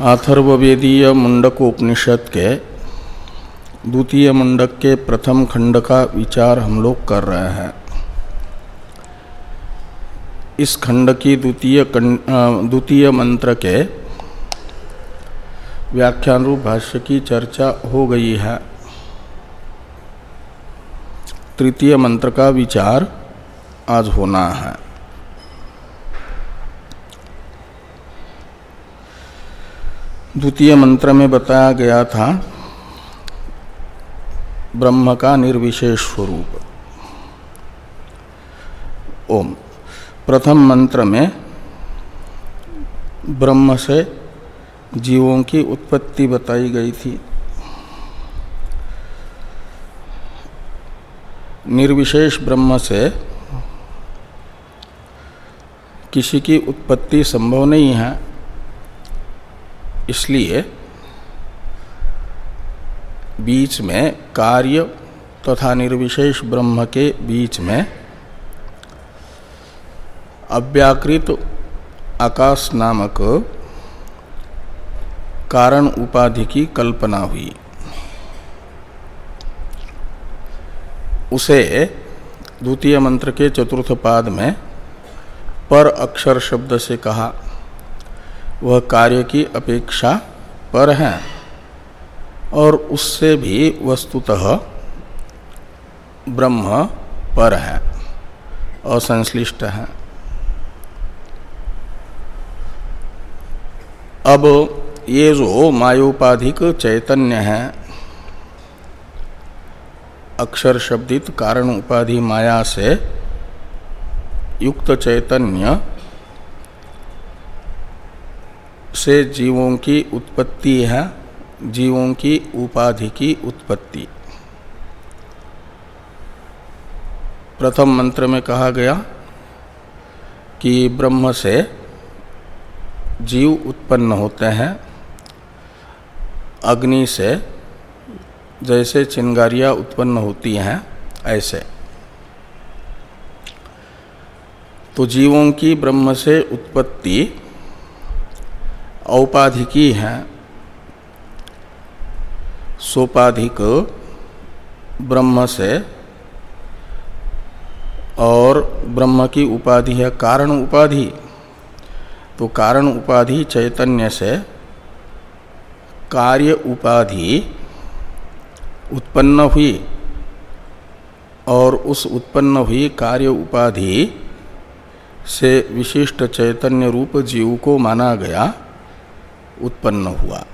अथर्ववेदीय मुंडकोपनिषद के द्वितीय मुंडक के प्रथम खंड का विचार हम लोग कर रहे हैं। इस खंड की द्वितीय द्वितीय मंत्र के व्याख्यान रूप भाष्य की चर्चा हो गई है। तृतीय मंत्र का विचार आज होना है। द्वितीय मंत्र में बताया गया था, ब्रह्म का निर्विशेष स्वरूप। ओम। प्रथम मंत्र में, ब्रह्म से जीवों की उत्पत्ति बताई गई थी। निर्विशेष ब्रह्म से किसी की उत्पत्ति संभव नहीं है। इसलिए बीच में कार्य तथा निर्विशेष ब्रह्म के बीच में अव्याकृत आकाश नामक कारण उपाधि की कल्पना हुई। उसे द्वितीय मंत्र के चतुर्थ पाद में पर अक्षर शब्द से कहा। वह कार्य की अपेक्षा पर है और उससे भी वस्तुतः ब्रह्म पर है, असंश्लिष्ट है। अब ये जो मायोपाधिक चैतन्य है, अक्षर शब्दित कारण उपाधि माया से युक्त चैतन्य से जीवों की उत्पत्ति है, जीवों की उपाधि की उत्पत्ति। प्रथम मंत्र में कहा गया कि ब्रह्म से जीव उत्पन्न होते हैं, अग्नि से जैसे चिंगारियाँ उत्पन्न होती हैं, ऐसे। तो जीवों की ब्रह्म से उत्पत्ति औपाधिकी है। सोपाधिक ब्रह्म से और ब्रह्म की उपाधि है कारण उपाधि। तो कारण उपाधि चैतन्य से कार्य उपाधि उत्पन्न हुई और उस उत्पन्न हुई कार्य उपाधि से विशिष्ट चैतन्य रूप जीव को माना गया। उत्पन्न हुआ।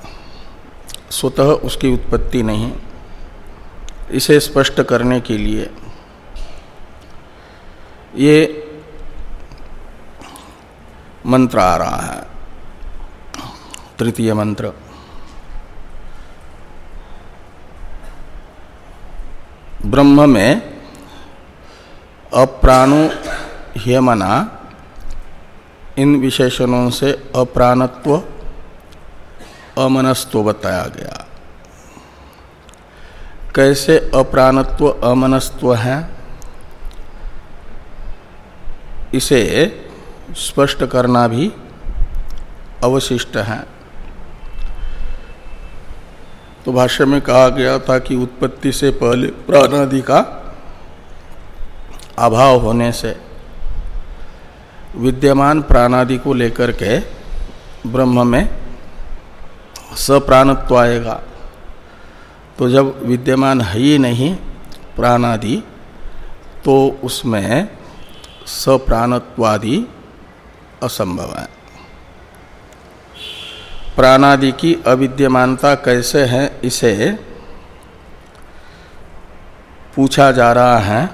स्वतः उसकी उत्पत्ति नहीं। इसे स्पष्ट करने के लिए ये मंत्र आ रहा है। तृतीय मंत्र। ब्रह्म में अप्राणु ह्यमना इन विशेषणों से अप्राणत्व अमनस्व बताया गया। कैसे अप्राणत्व अमनस्व है? इसे स्पष्ट करना भी अवशिष्ट है। तो भाष्य में कहा गया था कि उत्पत्ति से पहले प्राणादि का अभाव होने से विद्यमान प्राणादि को लेकर के ब्रह्म में सप्राणत्व आएगा तो जब विद्यमान है ही नहीं, प्राणादि तो उसमें सप्राणत्वादि असंभव है। प्राणादि की अविद्यमानता कैसे है, इसे पूछा जा रहा है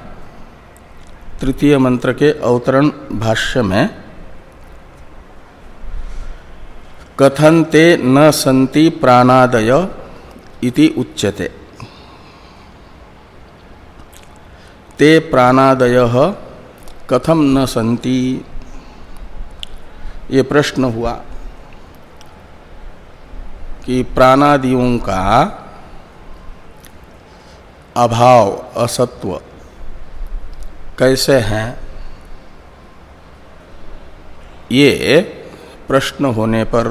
तृतीय मंत्र के अवतरण भाष्य में। कथनते न संति प्राणादय इति उच्यते। ते प्राणादय कथम न संति ये प्रश्न हुआ कि प्राणादियों का अभाव, असत्व कैसे हैं? ये प्रश्न होने पर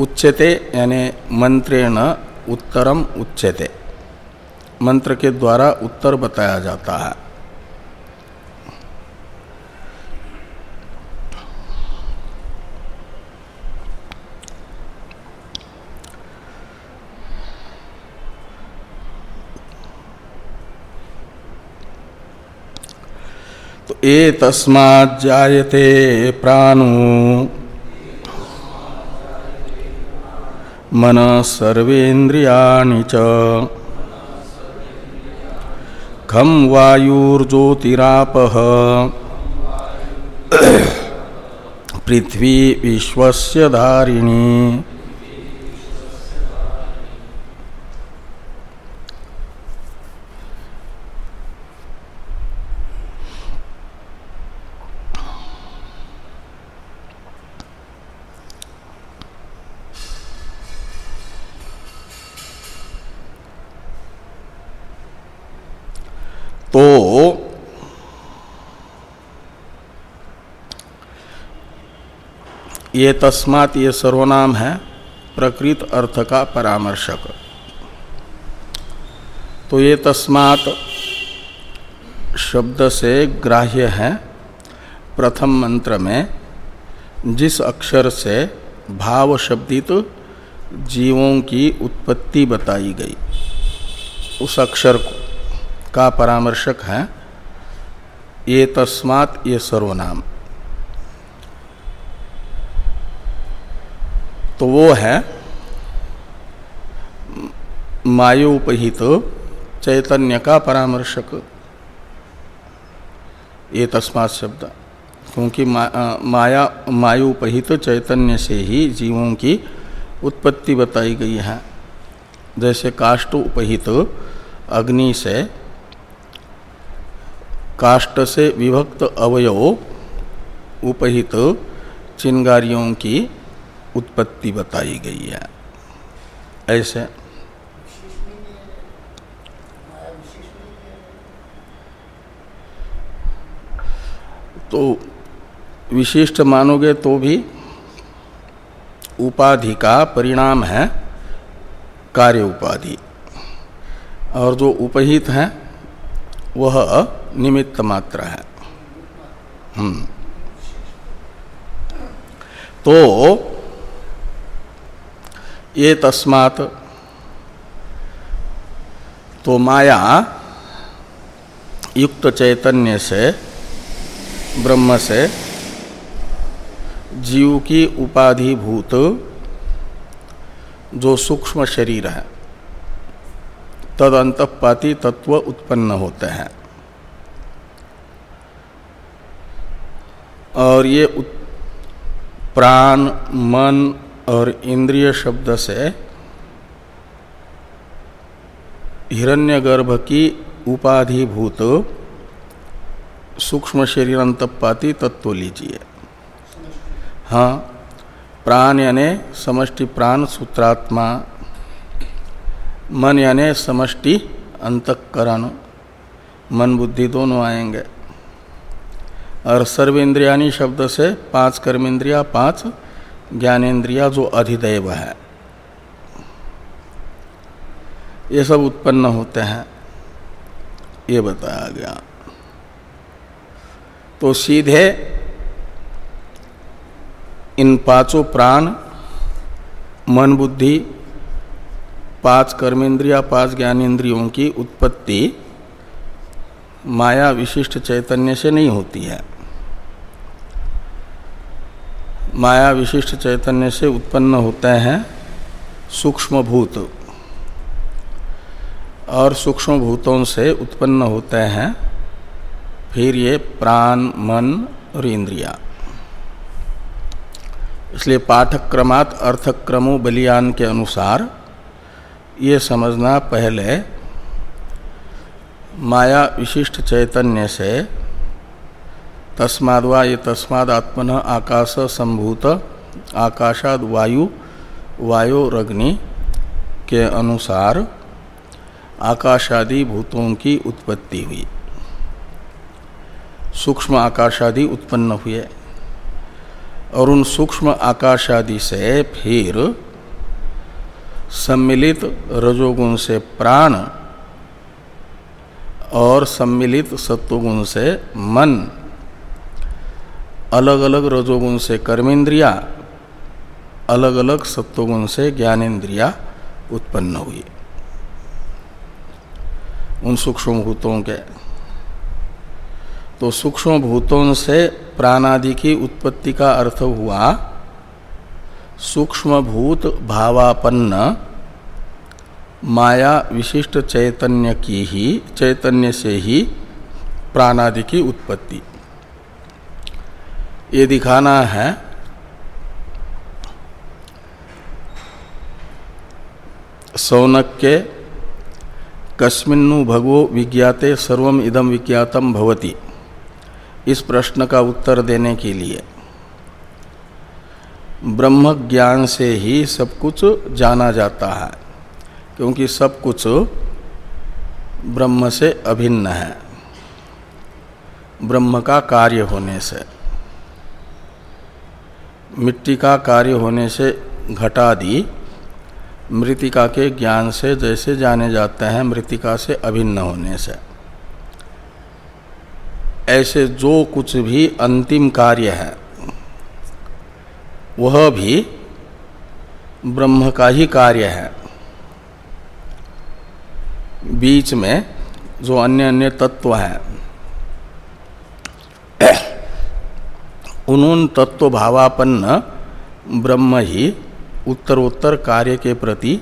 उच्चते यानी मंत्रेण उत्तरम उच्चते मंत्र के द्वारा उत्तर बताया जाता है। ए तस्मात् जायते प्राणो। मन सर्वेन्द्रियाणि च। खम वायुर्ज्योतिरापः। पृथ्वी विश्वस्य धारिणी तो ये तस्मात ये सर्वनाम है, प्रकृत अर्थ का परामर्शक। तो ये तस्मात शब्द से ग्राह्य है, प्रथम मंत्र में, जिस अक्षर से भाव शब्दित जीवों की उत्पत्ति बताई गई, उस अक्षर को परामर्शक है, ये तस्मात ये सर्वनाम। तो वो है मायोपहित चैतन्य का परामर्शक। ये तस्मात शब्द। क्योंकि मा, माया मायुपहित चैतन्य से ही जीवों की उत्पत्ति बताई गई है। जैसे काष्ट उपहित अग्नि से काष्ट से विभक्त अवयव उपहित चिंगारियों की उत्पत्ति बताई गई है। ऐसे। तो विशिष्ट मानोगे तो भी उपाधि का परिणाम है कार्य उपाधि। और जो उपहित है, वह निमित्त मात्र है। हम्म। तो ये तस्मात तो माया युक्त चैतन्य से, ब्रह्म से, जीव की उपाधिभूत जो सूक्ष्म शरीर है तद अंतपाती तत्व उत्पन्न होते हैं। और ये प्राण, मन और इंद्रिय शब्द से हिरण्यगर्भ की उपाधिभूत सूक्ष्म शरीर अंतपाती तत्व लीजिए। हाँ प्राण यानी समष्टि प्राण सूत्रात्मा, मन यानी समष्टि अंतकरण, मन बुद्धि दोनों आएँगे। और सर्वेन्द्रियानी शब्द से पाँच कर्मेंद्रिया पाँच ज्ञानेन्द्रिया जो अधिदेव है। ये सब उत्पन्न होते हैं, ये बताया गया। तो सीधे इन पाँचों प्राण, मन बुद्धि, पाँच कर्मेंद्रिया, पाँच ज्ञानेन्द्रियों की उत्पत्ति माया विशिष्ट चैतन्य से नहीं होती है। माया विशिष्ट चैतन्य से उत्पन्न होते हैं सूक्ष्म भूत और सूक्ष्म भूतों से उत्पन्न होते हैं फिर ये प्राण, मन और इंद्रिया। इसलिए पाठक्रमात अर्थक्रमो बलियान के अनुसार ये समझना पहले माया विशिष्ट चैतन्य से तस्माद्वा ये तस्माद आत्मन आकाश संभूत, आकाशाद वायु, वायोरग्नि के अनुसार आकाशादि भूतों की उत्पत्ति हुई। सूक्ष्म आकाशादि उत्पन्न हुए। और उन सूक्ष्म आकाशादि से फिर सम्मिलित रजोगुण से प्राण और सम्मिलित सत्वगुण से मन अलग अलग रजोगुण से कर्मेंद्रिया अलग अलग सत्वगुण से ज्ञानेन्द्रिया उत्पन्न हुई। उन सूक्ष्म भूतों के तो सूक्ष्म भूतों से प्राणादि की उत्पत्ति का अर्थ हुआ सूक्ष्म भूत भावापन्न माया विशिष्ट चैतन्य की ही चैतन्य से ही प्राणादि की उत्पत्ति। ये दिखाना है। सौनक के कस्मिन्नु भगवो विज्ञाते सर्वम इदम विज्ञातम भवति। इस प्रश्न का उत्तर देने के लिए। ब्रह्म ज्ञान से ही सब कुछ जाना जाता है, क्योंकि सब कुछ ब्रह्म से अभिन्न है। ब्रह्म का कार्य होने से। मिट्टी का कार्य होने से घटादि मृतिका के ज्ञान से जैसे जाने जाते हैं, मृतिका से अभिन्न होने से। ऐसे जो कुछ भी अंतिम कार्य है, वह भी ब्रह्म का ही कार्य है। बीच में जो अन्य अन्य तत्व हैं उन तत्व भावापन्न ब्रह्म ही उत्तरोत्तर कार्य के प्रति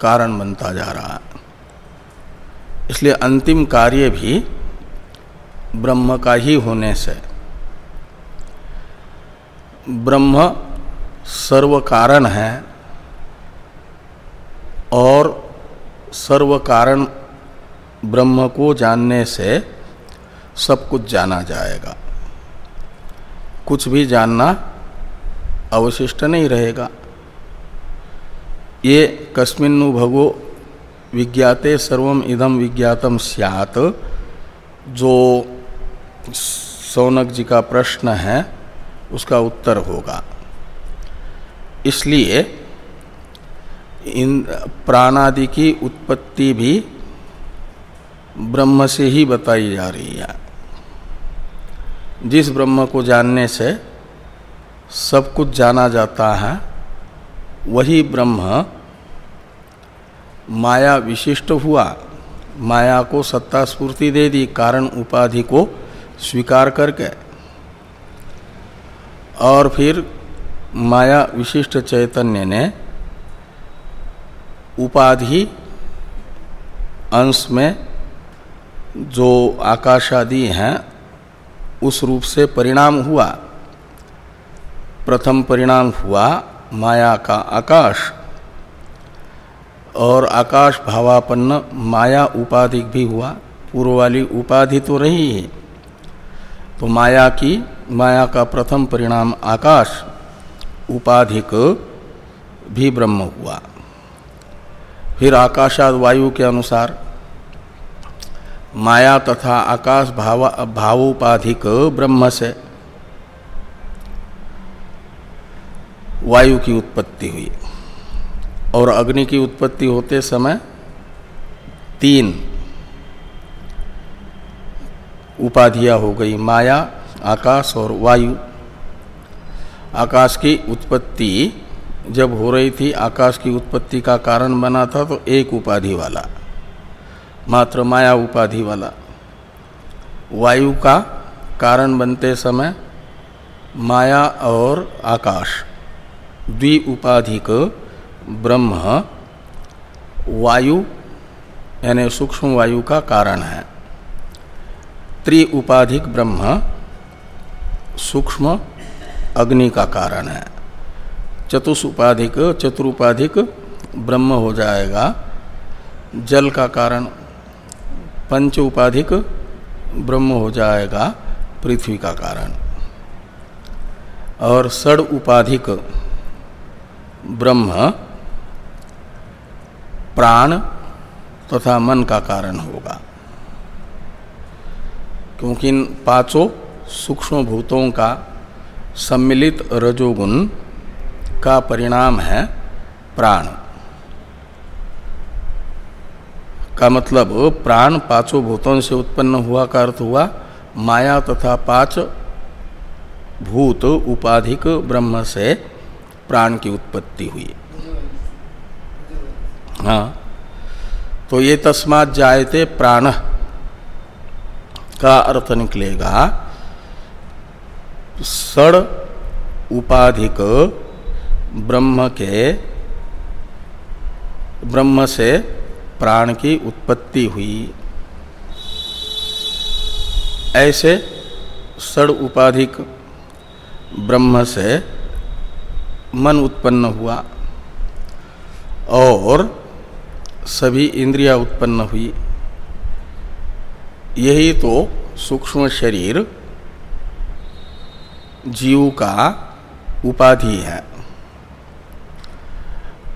कारण बनता जा रहा। है इसलिए अंतिम कार्य भी ब्रह्म का ही होने से। ब्रह्म सर्व कारण है और सर्व कारण ब्रह्म को जानने से सब कुछ जाना जाएगा। कुछ भी जानना अवशिष्ट नहीं रहेगा। ये कस्मिन्नु भगो विज्ञाते सर्वम इदम विज्ञातम स्यात। जो सौनक जी का प्रश्न है, उसका उत्तर होगा। इसलिए इन प्राणादि की उत्पत्ति भी ब्रह्म से ही बताई जा रही है। जिस ब्रह्म को जानने से सब कुछ जाना जाता है, वही ब्रह्म माया विशिष्ट हुआ। माया को सत्ता स्फूर्ति दे दी, कारण उपाधि को स्वीकार करके। और फिर माया विशिष्ट चैतन्य ने उपाधि अंश में जो आकाश आदि हैं उस रूप से परिणाम हुआ। प्रथम परिणाम हुआ माया का आकाश। और आकाश भावापन्न माया उपाधिक भी हुआ। पूर्व वाली उपाधि तो रही है। तो माया की, माया का प्रथम परिणाम आकाश, उपाधिक भी ब्रह्म हुआ। फिर आकाशाद वायु के अनुसार माया तथा आकाश भाव, भावोपाधिक ब्रह्म से वायु की उत्पत्ति हुई। और अग्नि की उत्पत्ति होते समय तीन उपाधियाँ हो गई, माया, आकाश और वायु। आकाश की उत्पत्ति जब हो रही थी, आकाश की उत्पत्ति का कारण बना था तो एक उपाधि वाला। मात्र माया उपाधि वाला। वायु का कारण बनते समय माया और आकाश द्विउपाधिक ब्रह्म वायु यानी सूक्ष्म वायु का कारण है। त्रि उपाधिक ब्रह्म सूक्ष्म अग्नि का कारण है। चतुष्पाधिक चतुरुपाधिक ब्रह्म हो जाएगा। जल का कारण पंच उपाधिक ब्रह्म हो जाएगा पृथ्वी का कारण। और सड़ उपाधिक ब्रह्म प्राण तथा मन का कारण होगा। क्योंकि इन पाँचों सूक्ष्म भूतों का सम्मिलित रजोगुण का परिणाम है प्राण। का मतलब प्राण पाँचों भूतों से उत्पन्न हुआ का अर्थ हुआ माया तथा पाँच भूत उपाधिक ब्रह्म से प्राण की उत्पत्ति हुई। हाँ। तो ये तस्मात जायते प्राण का अर्थ निकलेगा। सड़ उपाधिक ब्रह्म के ब्रह्म से प्राण की उत्पत्ति हुई। ऐसे सड़ उपाधिक ब्रह्म से मन उत्पन्न हुआ और सभी इंद्रिया उत्पन्न हुई। यही तो सूक्ष्म शरीर जीव का उपाधि है।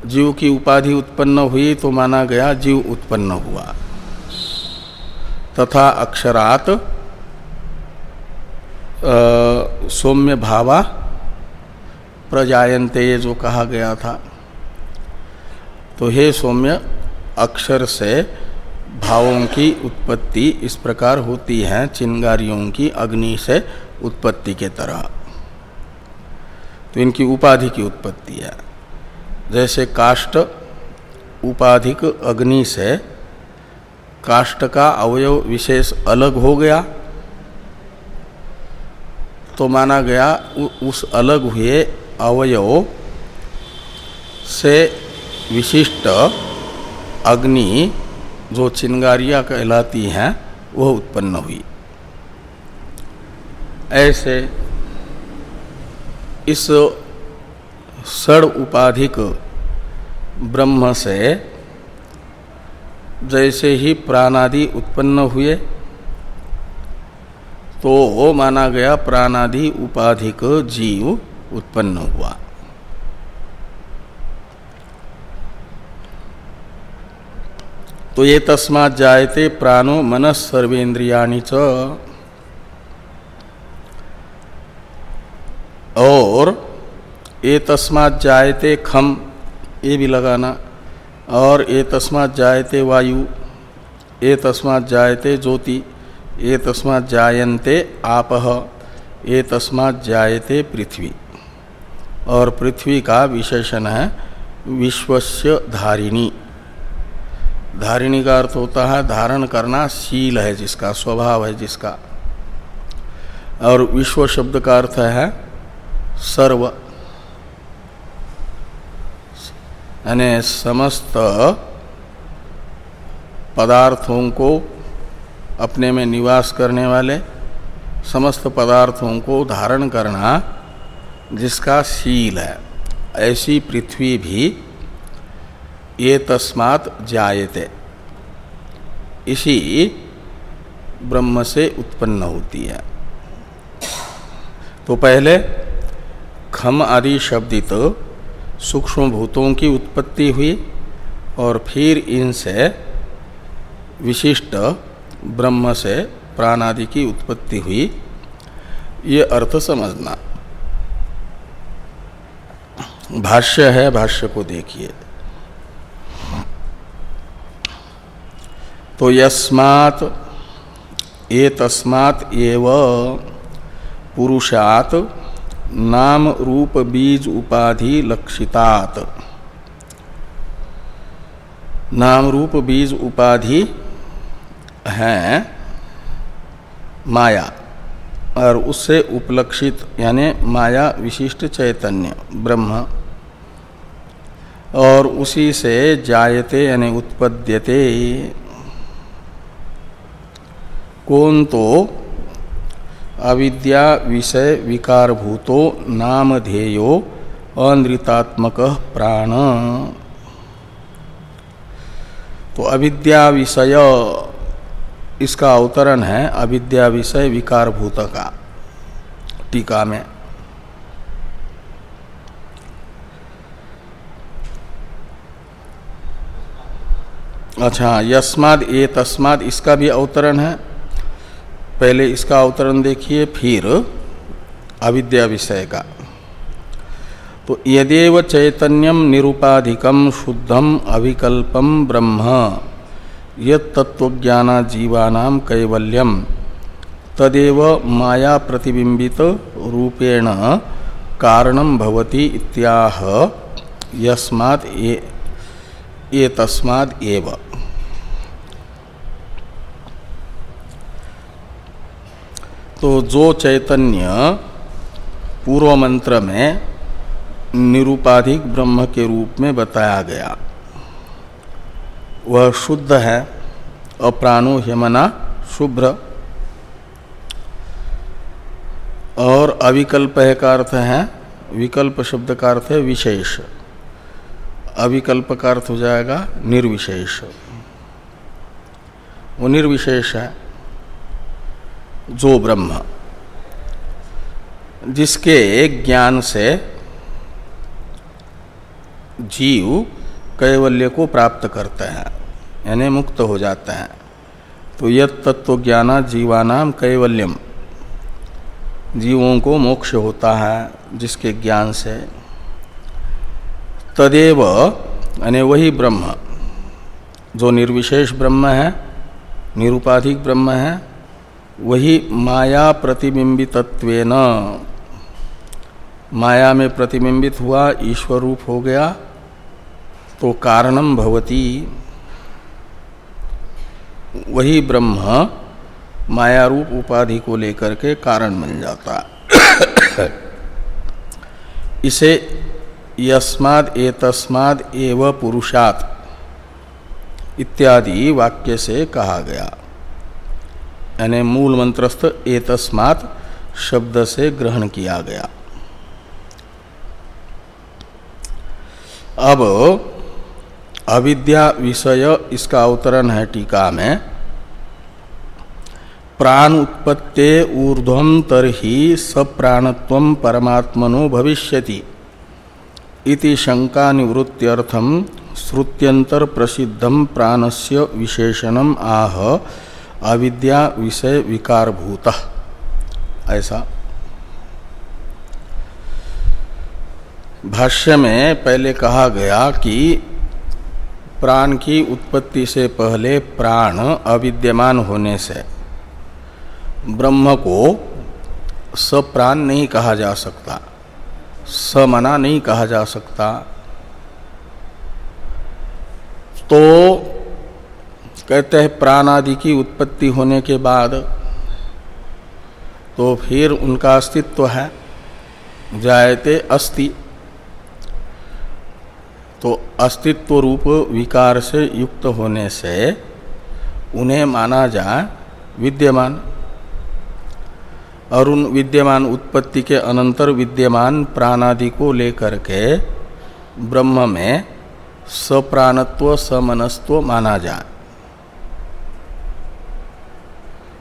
जीव की उपाधि उत्पन्न हुई तो माना गया जीव उत्पन्न हुआ। तथा अक्षरात सौम्य भावा प्रजायन्ते जो कहा गया था। तो हे सौम्य, अक्षर से भावों की उत्पत्ति इस प्रकार होती है, चिंगारियों की अग्नि से उत्पत्ति के तरह। तो इनकी उपाधि की उत्पत्ति है। जैसे काष्ट उपाधिक अग्नि से काष्ट का अवयव विशेष अलग हो गया तो माना गया उस अलग हुए अवयव से विशिष्ट अग्नि जो चिंगारियाँ कहलाती हैं, वह उत्पन्न हुई। ऐसे इस सड़ उपाधिक ब्रह्म से जैसे ही प्राणादि उत्पन्न हुए तो माना गया प्राणादि उपाधिक जीव उत्पन्न हुआ। तो ये तस्मात जायते प्राणो मनस सर्वेन्द्रियाणी च। और ये तस्मात जायते खम ये भी लगाना, और ये तस्मात जायते वायु ये तस्मात जायते ज्योति ये तस्मात जायन्ते आपह ये तस्मात जायते पृथ्वी। और पृथ्वी का विशेषण है विश्वस्य धारिणी। धारिणी का अर्थ होता है धारण करना शील है जिसका, स्वभाव है जिसका। और विश्व शब्द का अर्थ है सर्व। यानी समस्त पदार्थों को अपने में निवास करने वाले, समस्त पदार्थों को धारण करना जिसका शील है, ऐसी पृथ्वी भी ये तस्मात जायते। इसी ब्रह्म से उत्पन्न होती है। तो पहले खम आदि शब्दित सूक्ष्म भूतों की उत्पत्ति हुई और फिर इनसे विशिष्ट ब्रह्म से प्राण आदि की उत्पत्ति हुई। ये अर्थ समझना। भाष्य है, भाष्य को देखिए। तो यस्मात् ये तस्मात् एव पुरुषात नाम रूप बीज उपाधि लक्षितात। नाम रूप बीज उपाधि है माया, और उससे उपलक्षित, यानी माया विशिष्ट चैतन्य, ब्रह्म। और उसी से जायते, यानी उत्पद्यते। कौन तो अविद्या विषय विकार भूतो नामधेयो अनृतात्मक प्राण। तो अविद्या विषय, इसका अवतरण है अविद्या विषय विकार भूत का टीका में। अच्छा यस्माद ए तस्माद इसका भी अवतरण है। पहले इसका अवतरण देखिए फिर अविद्या विषय का। तो यदेव चैतन्यम निरुपाधिकम शुद्धम अभिकल्पम ब्रह्म यद तत्वज्ञाना जीवानाम कैवल्यम तदेव माया प्रतिबिंबित रूपेण कारणम भवति इत्याह यस्मात् ए, ए तस्माद एव। तो जो चैतन्य पूर्व मंत्र में निरूपाधिक ब्रह्म के रूप में बताया गया, वह शुद्ध है, अप्राणो हेमना शुभ्र। और अविकल्प है का अर्थ है, विकल्प शब्द का अर्थ है विशेष। अविकल्प का अर्थ हो जाएगा निर्विशेष। वो निर्विशेष है। जो ब्रह्म, जिसके ज्ञान से जीव कैवल्य को प्राप्त करते हैं, यानी मुक्त हो जाते हैं। तो यद तत्व ज्ञाना जीवानाम कैवल्यम, जीवों को मोक्ष होता है जिसके ज्ञान से। तदेव, यानी वही ब्रह्म, जो निर्विशेष ब्रह्म है, निरुपाधिक ब्रह्म है वही माया प्रतिबिंबितत्वेन। माया में प्रतिबिंबित हुआ ईश्वर रूप हो गया तो कारणम भवती। वही ब्रह्म माया रूप उपाधि को लेकर के कारण बन जाता। इसे यस्माद ए तस्माद एव पुरुषात इत्यादि वाक्य से कहा गया। यानी मूल मंत्रस्थ ए तस्मात शब्द से ग्रहण किया गया। अब अविद्या विषय इसका अवतरण है टीका में। प्राण उत्पत्ते ऊर्ध्वम तरही सप्राणत्व परमात्मनो भविष्यति इति शंका निवृत्त्यर्थम श्रुत्यंतर प्रसिद्धम प्राणस्य विशेषणम आह। अविद्या विषय विकारभूत। ऐसा। भाष्य में पहले कहा गया कि प्राण की उत्पत्ति से पहले प्राण अविद्यमान होने से ब्रह्म को सप्राण नहीं कहा जा सकता, समना नहीं कहा जा सकता। तो कहते हैं प्राण आदि की उत्पत्ति होने के बाद तो फिर उनका अस्तित्व है। जायते अस्ति। तो अस्तित्व रूप विकार से युक्त होने से उन्हें माना जाए विद्यमान। और उन विद्यमान उत्पत्ति के अनंतर विद्यमान प्राणादि को लेकर के ब्रह्म में सप्राणत्व, समनस्त्व माना जाए।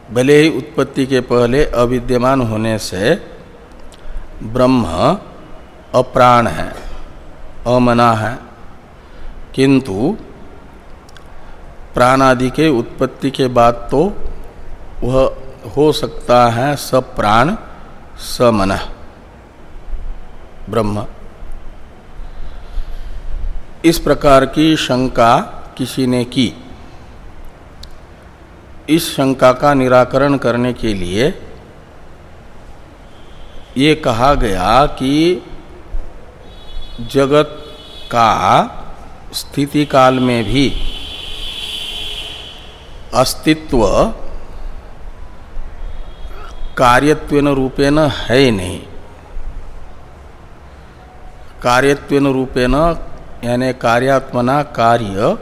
भले ही उत्पत्ति के पहले अविद्यमान होने से ब्रह्म अप्राण है, अमना है, किंतु प्राणादि के उत्पत्ति के बाद तो वह हो सकता है सब प्राण समन, ब्रह्म। इस प्रकार की शंका किसी ने की। इस शंका का निराकरण करने के लिए ये कहा गया कि जगत का स्थिति काल में भी अस्तित्व कार्यत्वेन रूपेण है नहीं। कार्यत्वेन रूपेण, यानी कार्यात्मना कार्य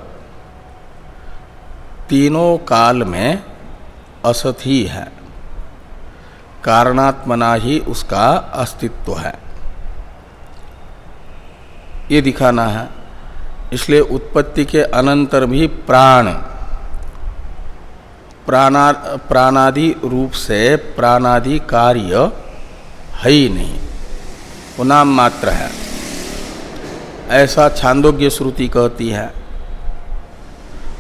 तीनों काल में असत ही है। कारणात्मना ही उसका अस्तित्व है। ये दिखाना है। इसलिए उत्पत्ति के अनंतर भी प्राण, प्राणा, प्राणादि रूप से प्राणादि कार्य है ही नहीं। वो नाम मात्र है। ऐसा छांदोग्य श्रुति कहती है।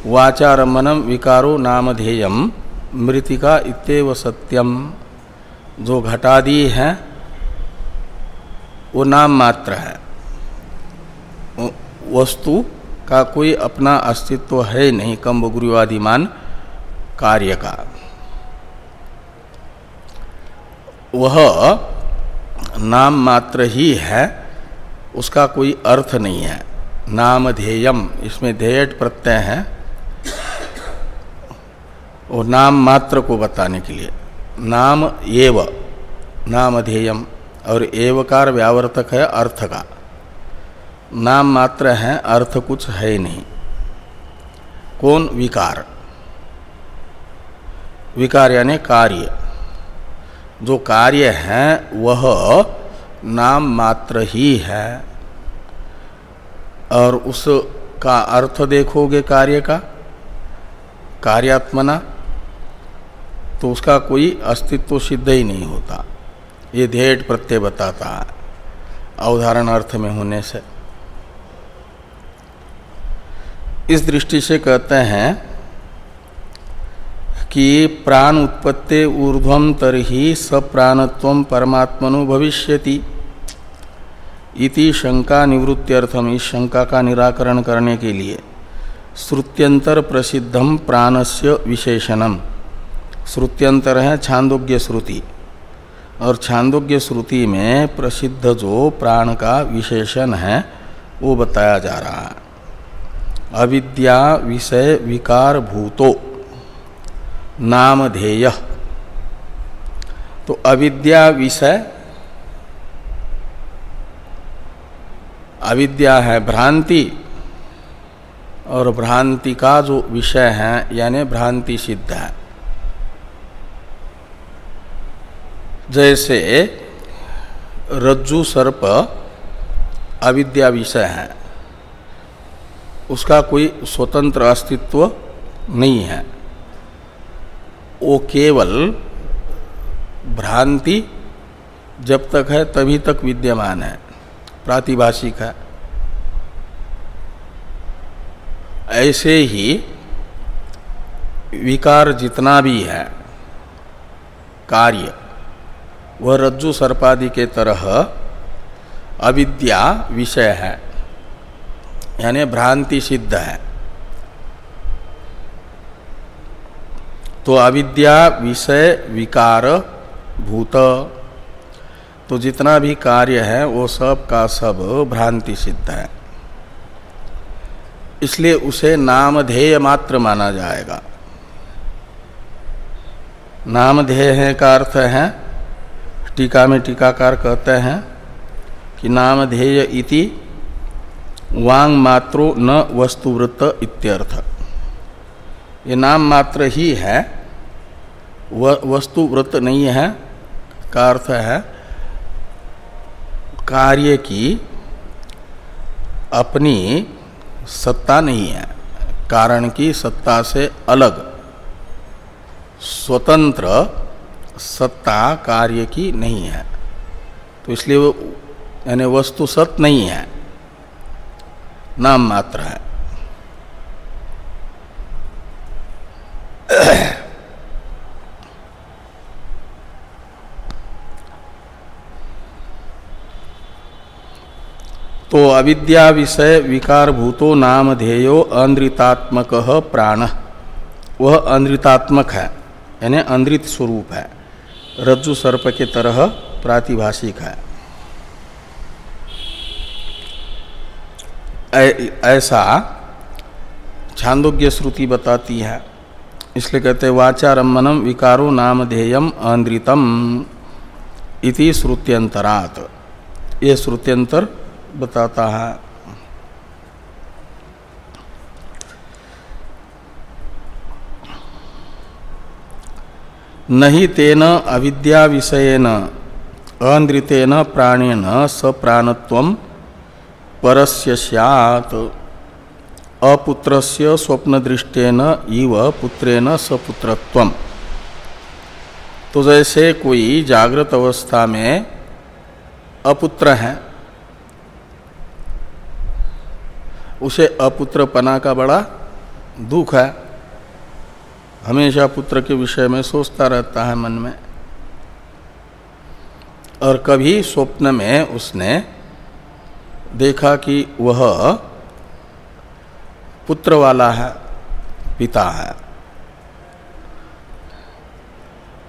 वाचारमणम विकारो नामधेयम मृतिका इतव सत्यम। जो घटादि है, वो नाम मात्र है। वस्तु का कोई अपना अस्तित्व है नहीं कम गुरुवादिमान कार्य का। वह नाम मात्र ही है, उसका कोई अर्थ नहीं है। नाम ध्येयम, इसमें ध्येयट प्रत्यय है। वो नाम मात्र को बताने के लिए। नाम एव, नाम ध्येयम, और एवकार व्यावर्तक है अर्थ का नाम मात्र है, अर्थ कुछ है नहीं। कौन? विकार। विकार यानी कार्य। जो कार्य है, वह नाम मात्र ही है। और उसका अर्थ देखोगे कार्य का? कार्यात्मना। तो उसका कोई अस्तित्व सिद्ध ही नहीं होता। ये ध्येय प्रत्यय बताता है। अवधारण अर्थ में होने से। इस दृष्टि से कहते हैं कि प्राण उत्पत्ति ऊर्ध्व तरही सप्राणत्व परमात्मनु भविष्यति। इति शंका निवृत्त्यर्थम, इस शंका का निराकरण करने के लिए श्रुत्यंतर प्रसिद्धम प्राणस्य विशेषणम। श्रुत्यंतर है छांदोग्य श्रुति। और छांदोग्य श्रुति में प्रसिद्ध जो प्राण का विशेषण है, वो बताया जा रहा है। अविद्या विषय विकार भूतो नामधेय तो अविद्या विषय, अविद्या है भ्रांति, और भ्रांति का जो विषय है, यानी भ्रांति सिद्ध है। जैसे रज्जु सर्प अविद्या विषय है। उसका कोई स्वतंत्र अस्तित्व नहीं है। वो केवल भ्रांति जब तक है तभी तक विद्यमान है, प्रातिभाषिक है। ऐसे ही विकार जितना भी है, कार्य वह रज्जु सर्पादि के तरह अविद्या विषय है, यानी भ्रांति सिद्ध है। तो अविद्या विषय विकार भूत तो जितना भी कार्य है, वो सब का सब भ्रांति सिद्ध है। इसलिए उसे नामधेय मात्र माना जाएगा। नामधेय का अर्थ है टीका में टीकाकार कहते हैं कि नामधेय इति वांग मात्रो न वस्तुवृत्त इत्यर्थ। ये नाम मात्र ही है वस्तुवृत्त नहीं है, का अर्थ है कार्य की अपनी सत्ता नहीं है, कारण की सत्ता से अलग, स्वतंत्र सत्ता कार्य की नहीं है। तो इसलिए वो, यानी वस्तु सत नहीं है। नाम मात्र है। तो अविद्या विषय विकार भूतो नाम ध्येयो अनृतात्मक प्राण। वह अनृतात्मक है, यानी अनृत स्वरूप है। रज्जु सर्प के तरह प्रातिभाषिक। है ऐसा छांदोग्य श्रुति बताती है। इसलिए कहते हैं, वाचारम्भनम विकारो नाम ध्येयम अनृतम इति श्रुत्यंतरात। ये श्रुत्यंतर बताता है। नहीं तेन अविद्या विषयन अनृतेन प्राणेन सप्राणत्व परस्य सैत् अपुत्रस्य स्वप्न दृष्टेन इव पुत्रेण सपुत्रत्व तो जैसे कोई जागृत अवस्था में अपुत्र है, उसे अपुत्रपना का बड़ा दुख है। हमेशा पुत्र के विषय में सोचता रहता है मन में। और कभी स्वप्न में उसने देखा कि वह पुत्र वाला है, पिता है।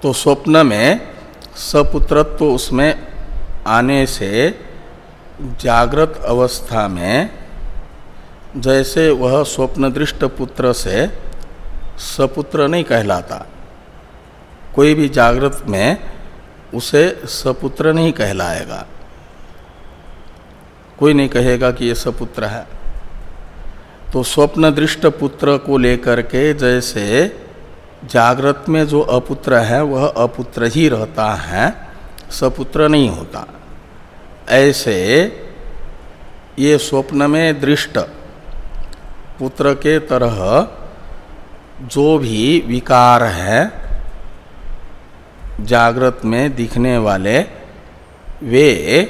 तो स्वप्न में सपुत्रत्व तो उसमें आने से जागृत अवस्था में जैसे वह स्वप्नदृष्ट पुत्र से सपुत्र नहीं कहलाता। कोई भी जागृत में उसे सपुत्र नहीं कहलाएगा। कोई नहीं कहेगा कि ये सपुत्र है। तो स्वप्न दृष्ट पुत्र को लेकर के जैसे जागृत में जो अपुत्र है, वह अपुत्र ही रहता है, सपुत्र नहीं होता। ऐसे ये स्वप्न में दृष्ट पुत्र के तरह जो भी विकार है, जागृत में दिखने वाले, वे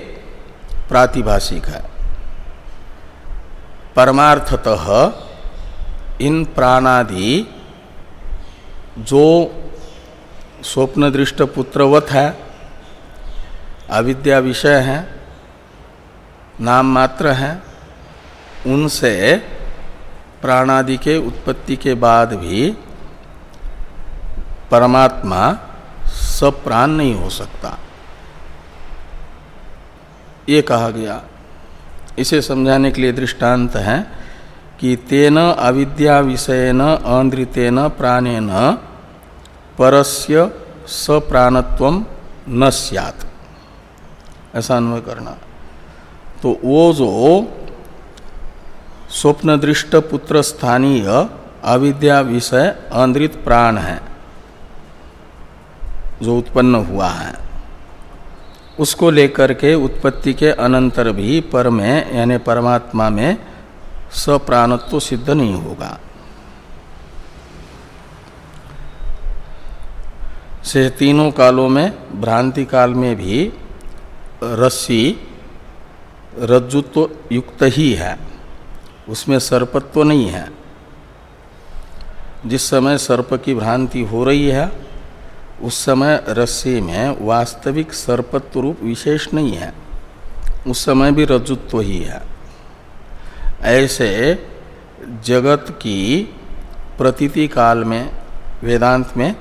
प्रातिभाषिक है। परमार्थतः इन प्राणादि जो स्वप्न दृष्ट पुत्रवत है, अविद्या विषय है, नाम मात्र है, उनसे प्राणादि के उत्पत्ति के बाद भी परमात्मा सब प्राण नहीं हो सकता। ये कहा गया। इसे समझाने के लिए दृष्टांत है कि तेन अविद्या विषयन अंद्रितेन प्राणेन, परस्य सप्राणत्व न सैत ऐसा अन्वय करना। तो वो जो स्वप्न दृष्ट पुत्र स्थानीय अविद्या विषय अंद्रित प्राण है। जो उत्पन्न हुआ है। उसको लेकर के उत्पत्ति के अनंतर भी पर में यानी परमात्मा में सप्राणत्व सिद्ध नहीं होगा। से तीनों कालों में, भ्रांति काल में भी रस्सी रज्जुत्व युक्त ही है। उसमें सर्पत्व नहीं है। जिस समय सर्प की भ्रांति हो रही है, उस समय रस्सी में वास्तविक सर्पत्व रूप विशेष नहीं है। उस समय भी रजुत्व ही है। ऐसे जगत की प्रतीति काल में, वेदांत में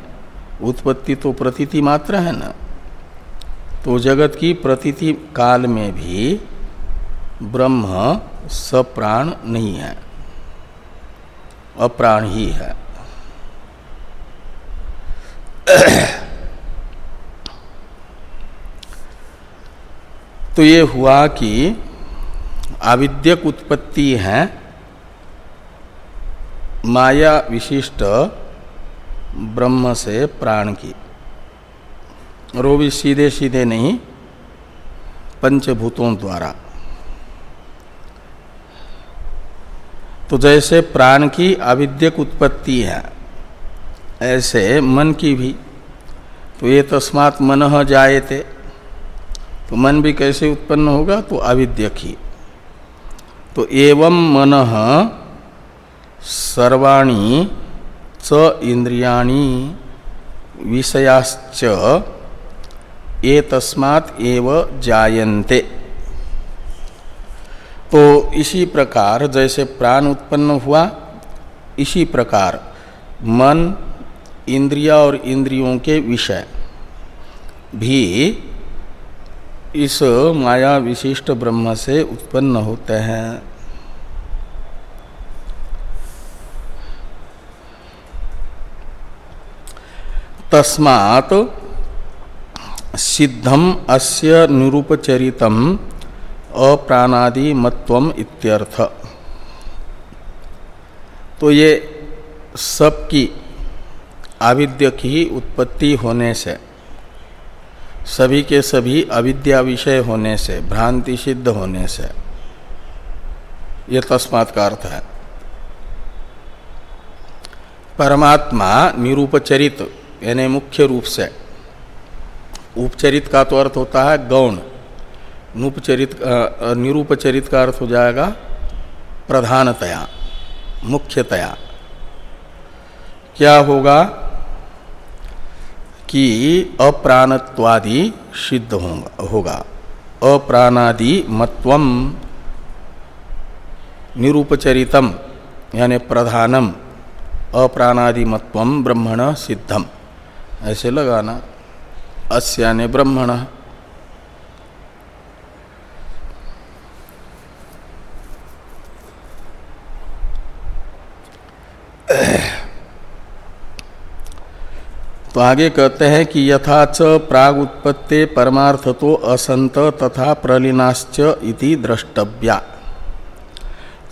उत्पत्ति तो प्रतीति मात्र है ना। तो जगत की प्रतीति काल में भी ब्रह्म सप्राण नहीं है। अप्राण ही है। तो ये हुआ कि आविद्यक उत्पत्ति है, माया विशिष्ट ब्रह्म से प्राण की। और वो भी सीधे सीधे नहीं, पंचभूतों द्वारा। तो जैसे प्राण की आविद्यक उत्पत्ति है, ऐसे मन की भी। तो ये तस्मात मन जायते। तो मन भी कैसे उत्पन्न होगा? तो अविद्यक ही। तो एवं मन सर्वाणी च इंद्रियाणी विषयाश्च, ये तस्मात् एव जायन्ते। तो इसी प्रकार जैसे प्राण उत्पन्न हुआ, इसी प्रकार मन, इंद्रिया और इंद्रियों के विषय भी इस माया विशिष्ट ब्रह्म से उत्पन्न होते हैं। तस्मात् सिद्धम अस्य निरूपचरितम अप्राणादि मत्वम इत्यर्थ। तो ये सब की आविद्य की उत्पत्ति होने से, सभी के सभी अविद्या विषय होने से, भ्रांति सिद्ध होने से, ये तस्मात् अर्थ है। परमात्मा निरूपचरित, यानी मुख्य रूप से, उपचरित का तो अर्थ होता है गौण। नुपचरित निरूपचरित का अर्थ हो जाएगा प्रधानतया, मुख्यतया। क्या होगा कि अप्राणत्वादि सिद्ध होगा अप्राणादि मत्वम निरूपचरितम, यानी प्रधानम। अप्राणादिमत्व ब्रह्मण सिद्धम। ऐसे लगाना। अस्याने ब्रह्मण। तो आगे कहते हैं कि यथाच प्राग उत्पत्ति परमार्थ तो असंत तथा प्रलीनाश्च इति द्रष्टव्या।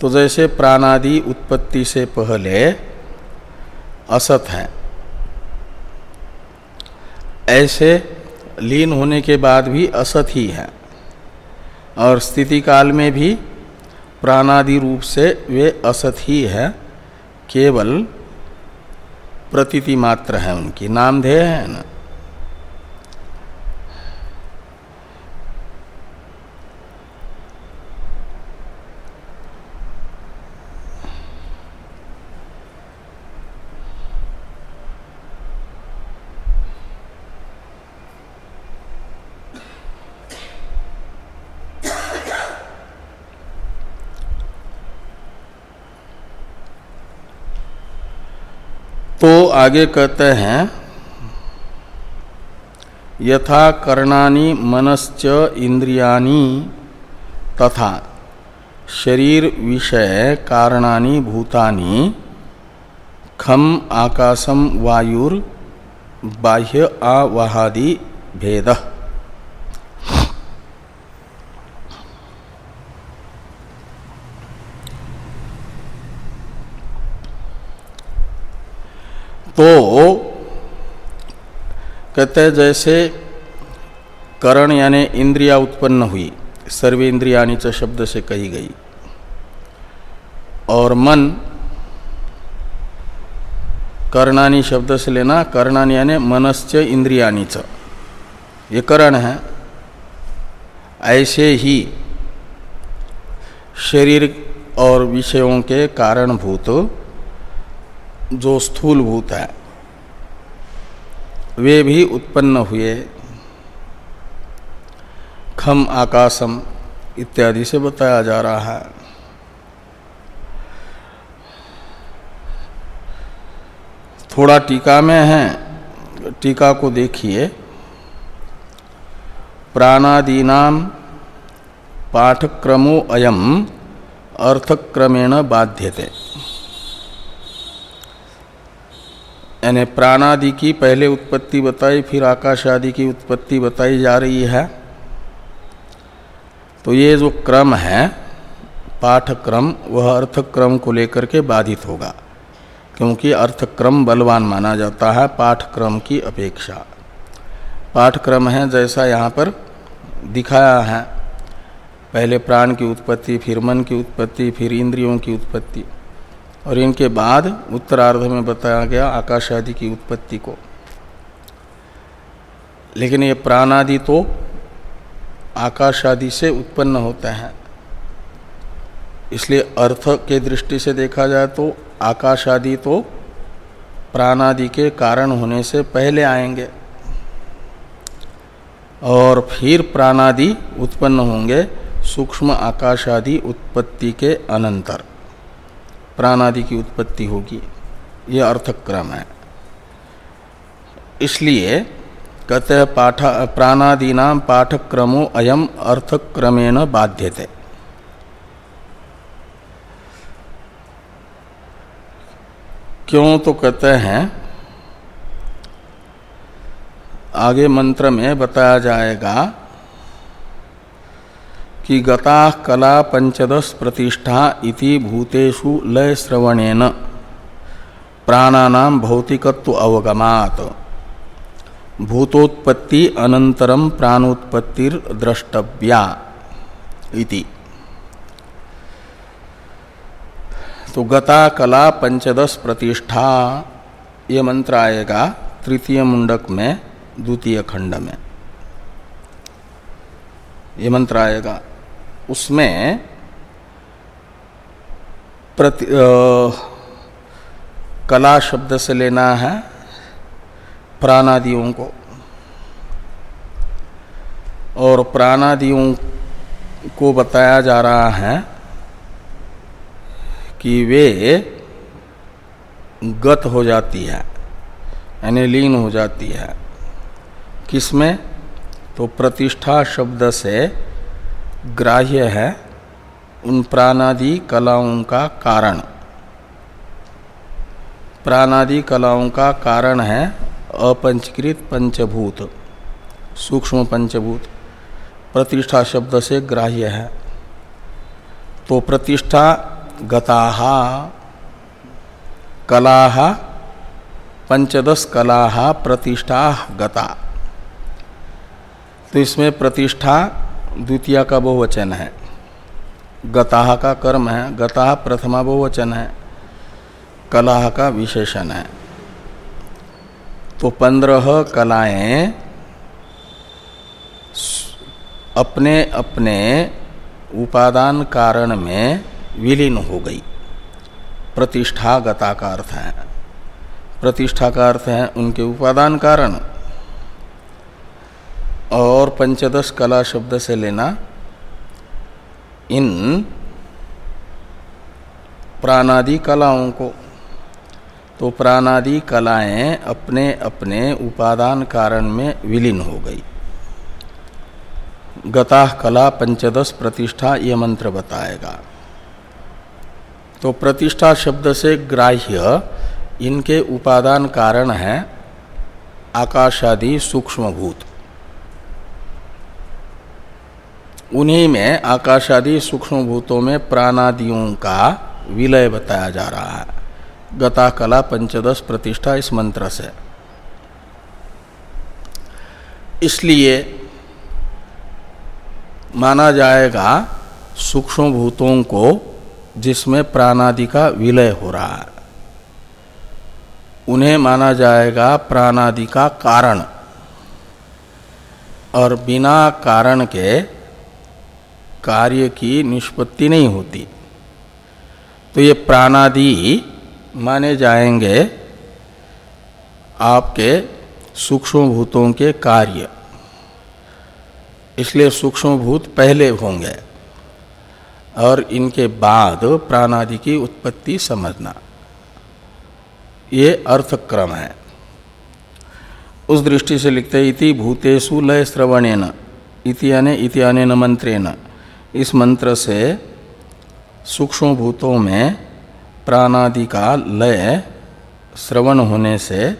तो जैसे प्राणादि उत्पत्ति से पहले असत है, ऐसे लीन होने के बाद भी असत ही है और स्थिति काल में भी प्राणादि रूप से वे असत ही है, केवल प्रतीति मात्र है उनकी। नामधेय है ना तो आगे कहते हैं, यथा कर्णानि मनश्च इंद्रियानि तथा शरीर विषय कारणानि भूतानि, खम आकाशम वायुर बाह्य आवाहादि भेद। तो कहते हैं जैसे करण यानी इंद्रिया उत्पन्न हुई, सर्वे इंद्रियानी च शब्द से कही गई। और मन कर्णानी शब्द से लेना, कर्णानी यानी मनश्च इंद्रियानी च। ये करण है। ऐसे ही शरीर और विषयों के कारणभूत जो स्थूल भूत है, वे भी उत्पन्न हुए। खम आकाशम इत्यादि से बताया जा रहा है। थोड़ा टीका में है, टीका को देखिए। प्राणादीनाम पाठक्रमो अयम अर्थक्रमेण बाध्यते। यानी प्राणादि की पहले उत्पत्ति बताई, फिर आकाश आदि की उत्पत्ति बताई जा रही है। तो ये जो क्रम है, पाठक्रम, वह अर्थक्रम को लेकर के बाधित होगा, क्योंकि अर्थक्रम बलवान माना जाता है, पाठक्रम की अपेक्षा। पाठक्रम है जैसा यहाँ पर दिखाया है, पहले प्राण की उत्पत्ति, फिर मन की उत्पत्ति, फिर इंद्रियों की उत्पत्ति। और इनके बाद उत्तरार्ध में बताया गया आकाश आदि की उत्पत्ति को। लेकिन ये प्राणादि तो आकाश आदि से उत्पन्न होते हैं। इसलिए अर्थ के दृष्टि से देखा जाए तो आकाश आदि तो प्राणादि के कारण होने से पहले आएँगे। और फिर प्राणादि उत्पन्न होंगे, सूक्ष्म आकाश आदि उत्पत्ति के अनंतर। प्राणादि की उत्पत्ति होगी। यह अर्थक्रम है। इसलिए कहते हैं पाठ, प्राणादीना पाठक्रमो अयम अर्थक्रमेण बाध्यते। क्यों तो कहते हैं, आगे मंत्र में बताया जाएगा कि गता कला पंचदश प्रतिष्ठा इति भूतेषु लय श्रवणेन प्राणानाम भौतिकत्व अवगमात। भूतोत्पत्ति अनंतरम प्राणोत्पत्तिर द्रष्टव्या इति। तो गता कला पंचदश प्रतिष्ठा ये मंत्र आएगा तृतीय मुंडक में, द्वितीय खंड में। ये मंत्र आएगा। उसमें प्रति आ, कला शब्द से लेना है प्राणादियों को। और प्राणादियों को बताया जा रहा है कि वे गत हो जाती है यानी लीन हो जाती है। किसमें? तो प्रतिष्ठा शब्द से ग्राह्य है उन प्राणादि कलाओं का कारण। प्राणादि कलाओं का कारण है अपंचकृत पंचभूत, सूक्ष्म पंचभूत। प्रतिष्ठा शब्द से ग्राह्य है। तो प्रतिष्ठा गताहा, कलाहा, पंचदश कलाहा प्रतिष्ठा गता। तो इसमें प्रतिष्ठा द्वितीय का बहुवचन है। गताह का कर्म है, गताह प्रथमा बहुवचन है, कलाह का विशेषण है। तो पंद्रह कलाएँ अपने अपने उपादान कारण में विलीन हो गई। प्रतिष्ठा गता का अर्थ है। प्रतिष्ठा का अर्थ है उनके उपादान कारण। और पंचदश कला शब्द से लेना, इन प्राणादि कलाओं को। तो प्राणादि कलाएँ अपने अपने उपादान कारण में विलीन हो गई। गता कला पंचदश प्रतिष्ठा ये मंत्र बताएगा। तो प्रतिष्ठा शब्द से ग्राह्य इनके उपादान कारण है आकाशादि सूक्ष्म भूत उन्हीं में आकाशादि सूक्ष्म भूतों में प्राणादियों का विलय बताया जा रहा है। गता कला पंचदश प्रतिष्ठा इस मंत्र से। इसलिए माना जाएगा सूक्ष्म भूतों को जिसमें प्राणादि का विलय हो रहा है। उन्हें माना जाएगा प्राणादि का कारण। और बिना कारण के कार्य की निष्पत्ति नहीं होती। तो ये प्राणादि माने जाएँगे आपके सूक्ष्म भूतों के कार्य। इसलिए सूक्ष्म भूत पहले होंगे और इनके बाद प्राणादि की उत्पत्ति समझना। ये अर्थक्रम है। उस दृष्टि से लिखते इति भूतेषु लय श्रवणेन, इति यानी इति न मंत्रेण। इस मंत्र से सूक्ष्म भूतों में प्राणादि का लय श्रवण होने से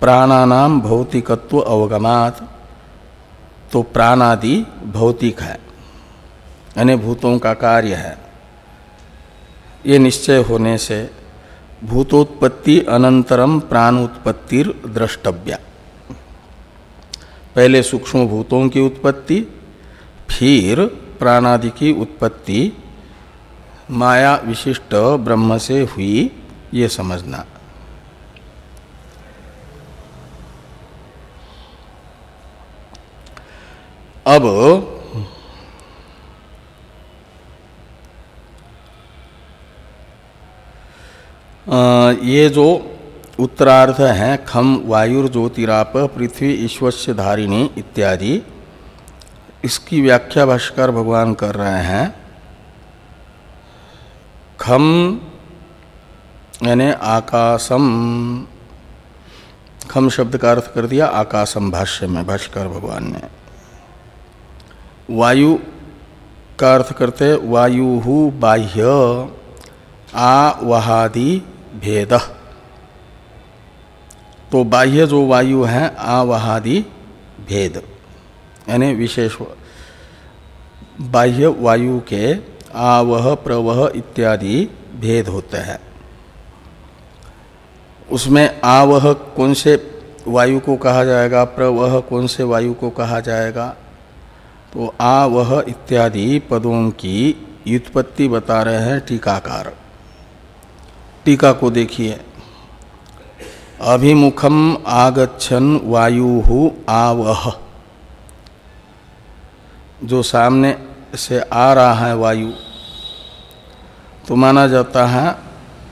प्राणानाम भौतिकत्व अवगमात। तो प्राणादि भौतिक है। यानी भूतों का कार्य है। ये निश्चय होने से भूतोत्पत्ति अनंतरम प्राण उत्पत्तिर द्रष्टव्या। पहले सूक्ष्म भूतों की उत्पत्ति, फिर प्राणादि की उत्पत्ति, माया विशिष्ट ब्रह्म से हुई, ये समझना। अब ये जो उत्तरार्ध है, खम, वायुर्ज्योतिराप, पृथ्वी ईश्वस्य धारिणी इत्यादि इसकी व्याख्या भाष्कर भगवान कर रहे हैं। खम, यानी आकाशम। खम शब्द का अर्थ कर दिया आकाशम भाष्य में, भाष्कर भगवान ने। वायु का अर्थ करते वायु बाह्य आवहादि भेद। तो बाह्य जो वायु है आवहादि भेद। यानी विशेष बाह्य वायु के आवह, प्रवह इत्यादि भेद होते हैं। उसमें आवह कौन से वायु को कहा जाएगा, प्रवह कौन से वायु को कहा जाएगा? तो आवह इत्यादि पदों की व्युत्पत्ति बता रहे हैं टीकाकार। टीका को देखिए। अभिमुखम आगछन वायु आवह। जो सामने से आ रहा है वायु तो माना जाता है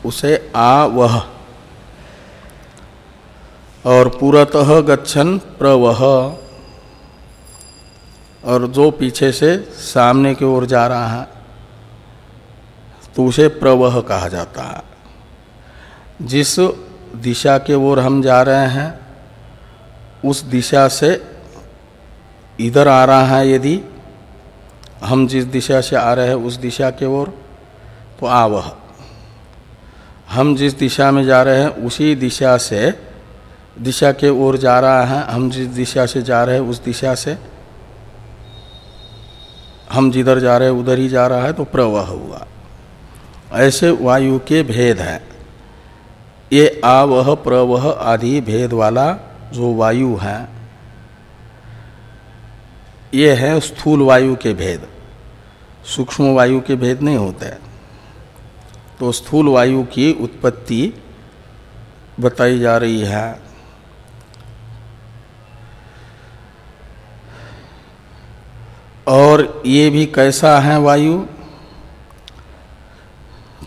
उसे आ वह, और पूरतः गच्छन प्रवह, और जो पीछे से सामने की ओर जा रहा है तो उसे प्रवह कहा जाता है। जिस दिशा के ओर हम जा रहे हैं, उस दिशा से इधर आ रहा है यदि हम जिस दिशा से आ रहे हैं, उस दिशा के ओर तो आवह हम जिस दिशा में जा रहे हैं, उसी दिशा से, दिशा के ओर जा रहा है, हम जिस दिशा से जा रहे हैं, उस दिशा से। हम जिधर जा रहे हैं, उधर ही जा रहा है तो प्रवाह हुआ। ऐसे वायु के भेद हैं। ये आवह, प्रवह आदि भेद वाला जो वायु है, ये है स्थूल वायु के भेद। सूक्ष्म वायु के भेद नहीं होते तो स्थूल वायु की उत्पत्ति बताई जा रही है। और ये भी कैसा है वायु?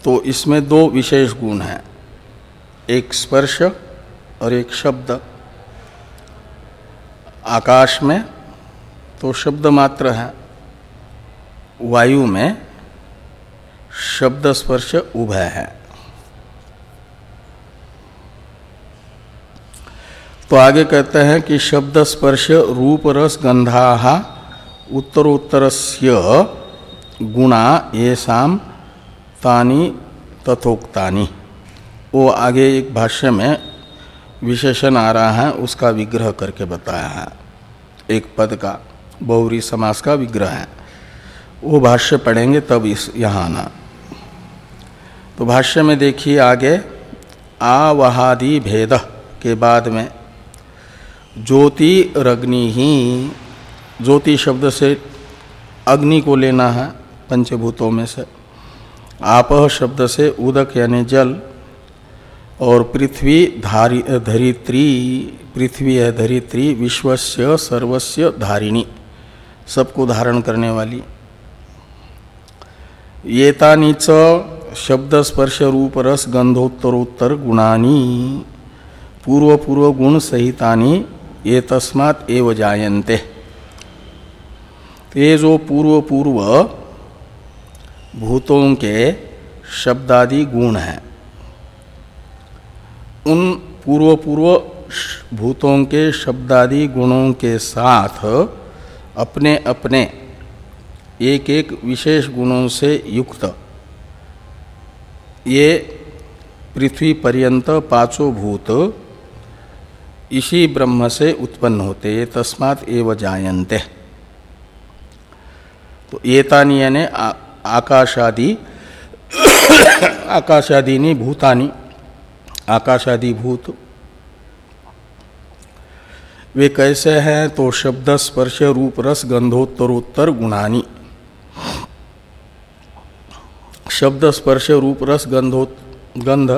तो इसमें दो विशेष गुण हैं। एक स्पर्श और एक शब्द। आकाश में तो शब्द मात्र है। वायु में शब्द स्पर्श उभय है। तो आगे कहते हैं कि शब्द स्पर्श रूप रस गंधा उत्तरोत्तर गुणा ये शाम तानी तथोक्तानी। वो आगे एक भाष्य में विशेषण आ रहा है, उसका विग्रह करके बताया है। एक पद का, बहुरी समास का विग्रह है। वो भाष्य पढ़ेंगे तब इस यहाँ आना। तो भाष्य में देखिए आगे, आवहादि भेद के बाद में, ज्योति रग्नि ही, ज्योति शब्द से अग्नि को लेना है पंचभूतों में से, आप शब्द से उदक यानी जल, और पृथ्वी धारी, धरित्री, पृथ्वी है धरित्री, विश्वस्य सर्वस्य धारिणी, सबको धारण करने वाली। ये च शब्द स्पर्श रूप रस गंधोत्तरोत्तर गुणानी पूर्व पूर्व गुण सहितानी ये तस्मात् एव जायन्ते। ये जो पूर्व पूर्व भूतों के शब्दादि गुण हैं। उन पूर्व पूर्व भूतों के शब्दादि गुणों के साथ अपने अपने एक एक विशेष गुणों से युक्त। ये पृथ्वी पर्यंत पाँचों भूत इसी ब्रह्म से उत्पन्न होते, ये तस्मात एव जायन्ते। तो एतानी यानी आकाशादि आकाशादि भूतानी, आकाशादि भूत। वे कैसे हैं? तो शब्द, स्पर्श, रूप, रस, गंधोत्तरोत्तर गुणानी। शब्द स्पर्श रूप रस गंधो गंध,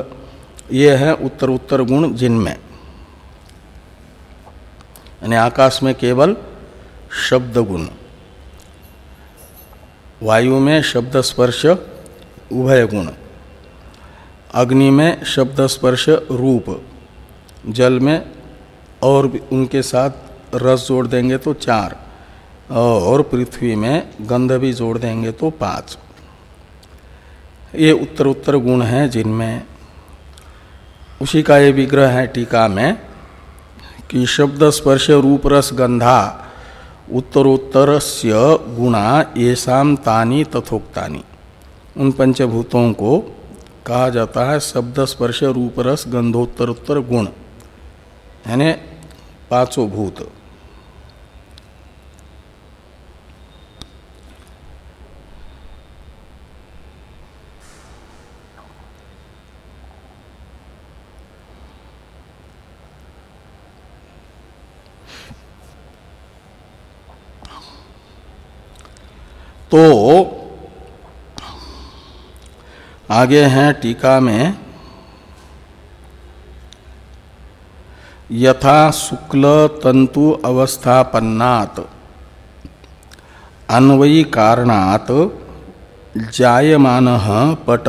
ये हैं उत्तर उत्तर गुण जिनमें। यानी आकाश में केवल शब्द गुण। वायु में शब्द स्पर्श उभय गुण। अग्नि में शब्द स्पर्श रूप। जल में और उनके साथ रस जोड़ देंगे तो चार, और पृथ्वी में गंध भी जोड़ देंगे तो पाँच। ये उत्तर उत्तर गुण हैं जिनमें उसी का ये विग्रह है टीका में कि शब्द स्पर्श रूप रस गंधा उत्तरोत्तर से गुणा ये शाम तानी तथोक्तानी। उन पंचभूतों को कहा जाता है शब्द स्पर्श रूप रस गंधोत्तरोत्तर गुण। यानी पाँचों भूत। तो आगे हैं टीका में, यथा शुक्ल तंतु अवस्थापन्नात, अन्वयी कारणात, जायमान पट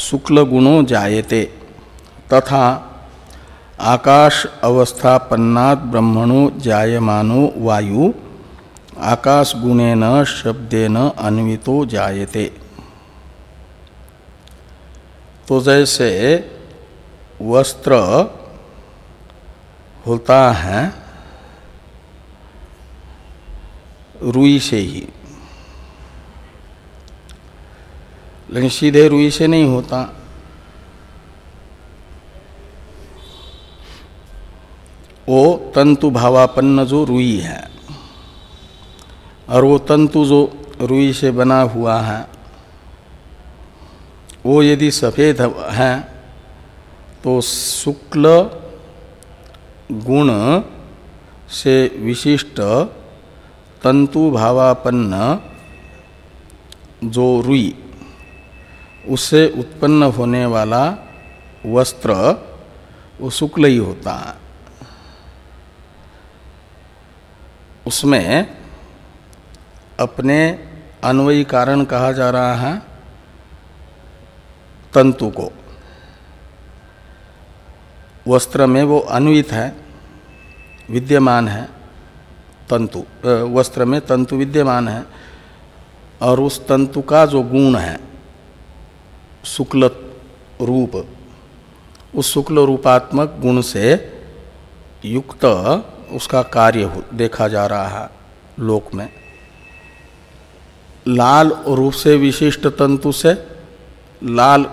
शुक्ल गुणो जायते, तथा आकाश अवस्थापन्नात ब्रह्मणो जायमानो वायु आकाश गुणेन शब्देन अन्वितो जायते। तो जैसे वस्त्र होता है, रुई से ही। लेकिन सीधे रुई से नहीं होता। वो तंतु भावापन्न जो रुई है और वो तंतु जो रुई से बना हुआ है, वो यदि सफ़ेद है तो शुक्ल गुण से विशिष्ट तंतु भावापन्न जो रुई, उससे उत्पन्न होने वाला वस्त्र, वो शुक्ल ही होता है। उसमें अपने अन्वयी कारण कहा जा रहा है, तंतु को। वस्त्र में वो अन्वित है, विद्यमान है, तंतु वस्त्र में तंतु विद्यमान है, और उस तंतु का जो गुण है, शुक्ल रूप, उस शुक्ल रूपात्मक गुण से युक्त उसका कार्य देखा जा रहा है लोक में। लाल रूप से विशिष्ट तंतु से लाल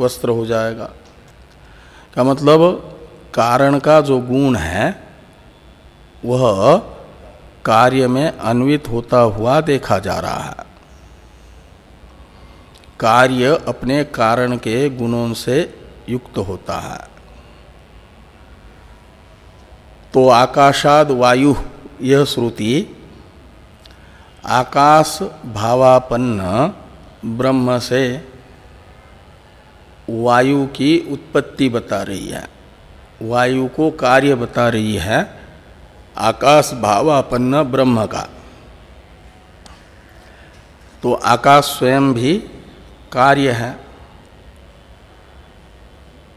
वस्त्र हो जाएगा। का मतलब कारण का जो गुण है, वह कार्य में अन्वित होता हुआ देखा जा रहा है। कार्य अपने कारण के गुणों से युक्त होता है। तो आकाशाद वायु, यह श्रुति आकाश भावापन्न ब्रह्म से वायु की उत्पत्ति बता रही है। वायु को कार्य बता रही है आकाश भावापन्न ब्रह्म का। तो आकाश स्वयं भी कार्य है।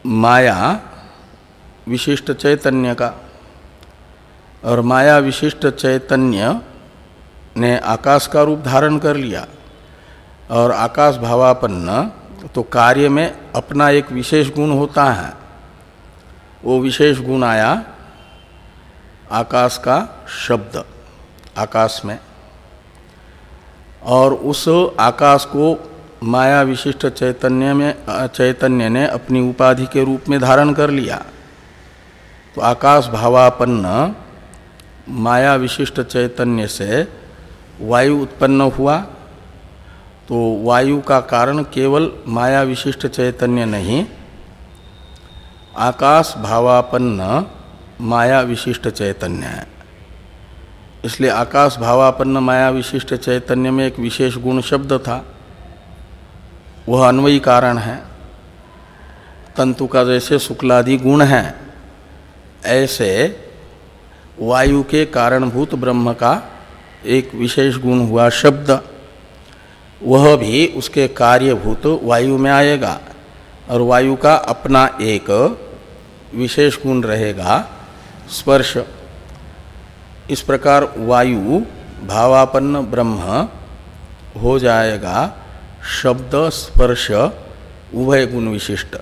माया विशिष्ट चैतन्य का और माया विशिष्ट चैतन्य ने आकाश का रूप धारण कर लिया और आकाश भावापन्न तो कार्य में अपना एक विशेष गुण होता है। वो विशेष गुण आया आकाश का शब्द, आकाश में। और उस आकाश को माया विशिष्ट चैतन्य में, चैतन्य ने अपनी उपाधि के रूप में धारण कर लिया। तो आकाश भावापन्न, माया विशिष्ट चैतन्य से वायु उत्पन्न हुआ तो वायु का कारण केवल माया विशिष्ट चैतन्य नहीं आकाश भावापन्न माया विशिष्ट चैतन्य है। इसलिए आकाश भावापन्न माया विशिष्ट चैतन्य में एक विशेष गुण शब्द था। वह अन्वयी कारण है। तंतु का जैसे शुक्लादि गुण है, ऐसे वायु के कारणभूत ब्रह्म का एक विशेष गुण हुआ शब्द। वह भी उसके कार्यभूत वायु में आएगा और वायु का अपना एक विशेष गुण रहेगा, स्पर्श। इस प्रकार वायु भावापन्न ब्रह्म हो जाएगा, शब्द, स्पर्श, उभय गुण विशिष्ट।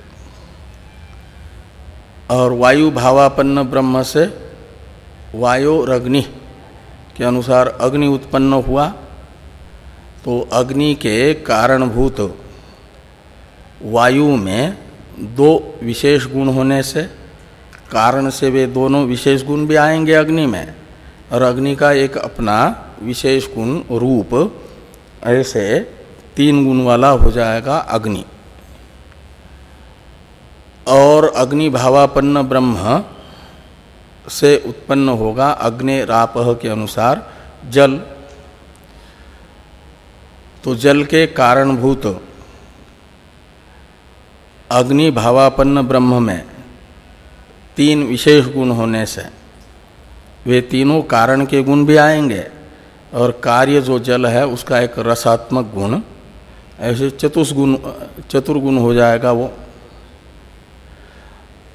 और वायु भावापन्न ब्रह्म से वायु अग्नि के अनुसार अग्नि उत्पन्न हुआ तो अग्नि के कारणभूत वायु में दो विशेष गुण होने से, कारण से वे दोनों विशेष गुण भी आएँगे अग्नि में, और अग्नि का एक अपना विशेष गुण रूप, ऐसे तीन गुण वाला हो जाएगा अग्नि। और अग्नि भावापन्न ब्रह्म से उत्पन्न होगा अग्नि रापह के अनुसार जल। तो जल के कारणभूत अग्नि भावापन्न ब्रह्म में तीन विशेष गुण होने से वे तीनों कारण के गुण भी आएँगे और कार्य जो जल है उसका एक रसात्मक गुण, ऐसे चतुष्गुण चतुर्गुण हो जाएगा वो।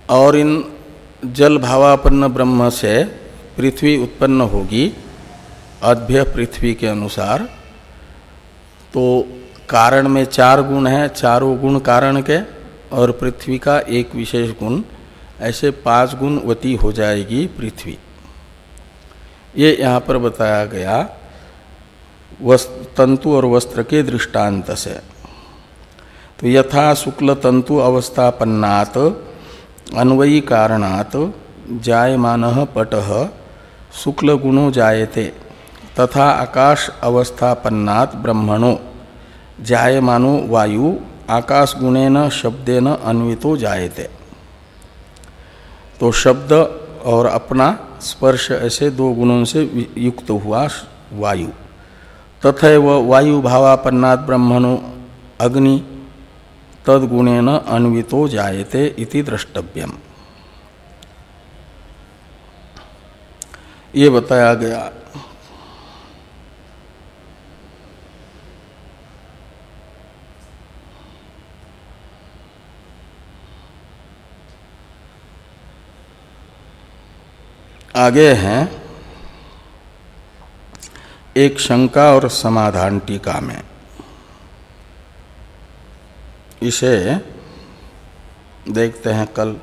और इन जल भावापन्न ब्रह्म से पृथ्वी उत्पन्न होगी अभ्य पृथ्वी के अनुसार। तो कारण में चार गुण हैं, चारों गुण कारण के, और पृथ्वी का एक विशेष गुण। ऐसे पाँच गुणवती हो जाएगी पृथ्वी। ये यहाँ पर बताया गया तंतु और वस्त्र के दृष्टांत से। तो यथा शुक्ल तंतु अवस्थापन्नात अन्वयी कारणात जायमान पट शुक्ल गुणो जायते, तथा आकाश अवस्थापन्नात ब्रह्मणो। जायमानो वायु आकाश गुणेन शब्देन अन्वितो जायते। तो शब्द और अपना स्पर्श ऐसे दो गुणों से युक्त हुआ वायु। तथा व वायु भावापन्नात ब्रह्मणो, अग्नि तदगुणेन अन्वितो जायते इति द्रष्टव्यम। ये बताया गया। आगे हैं, एक शंका और समाधान टीका में। इसे देखते हैं कल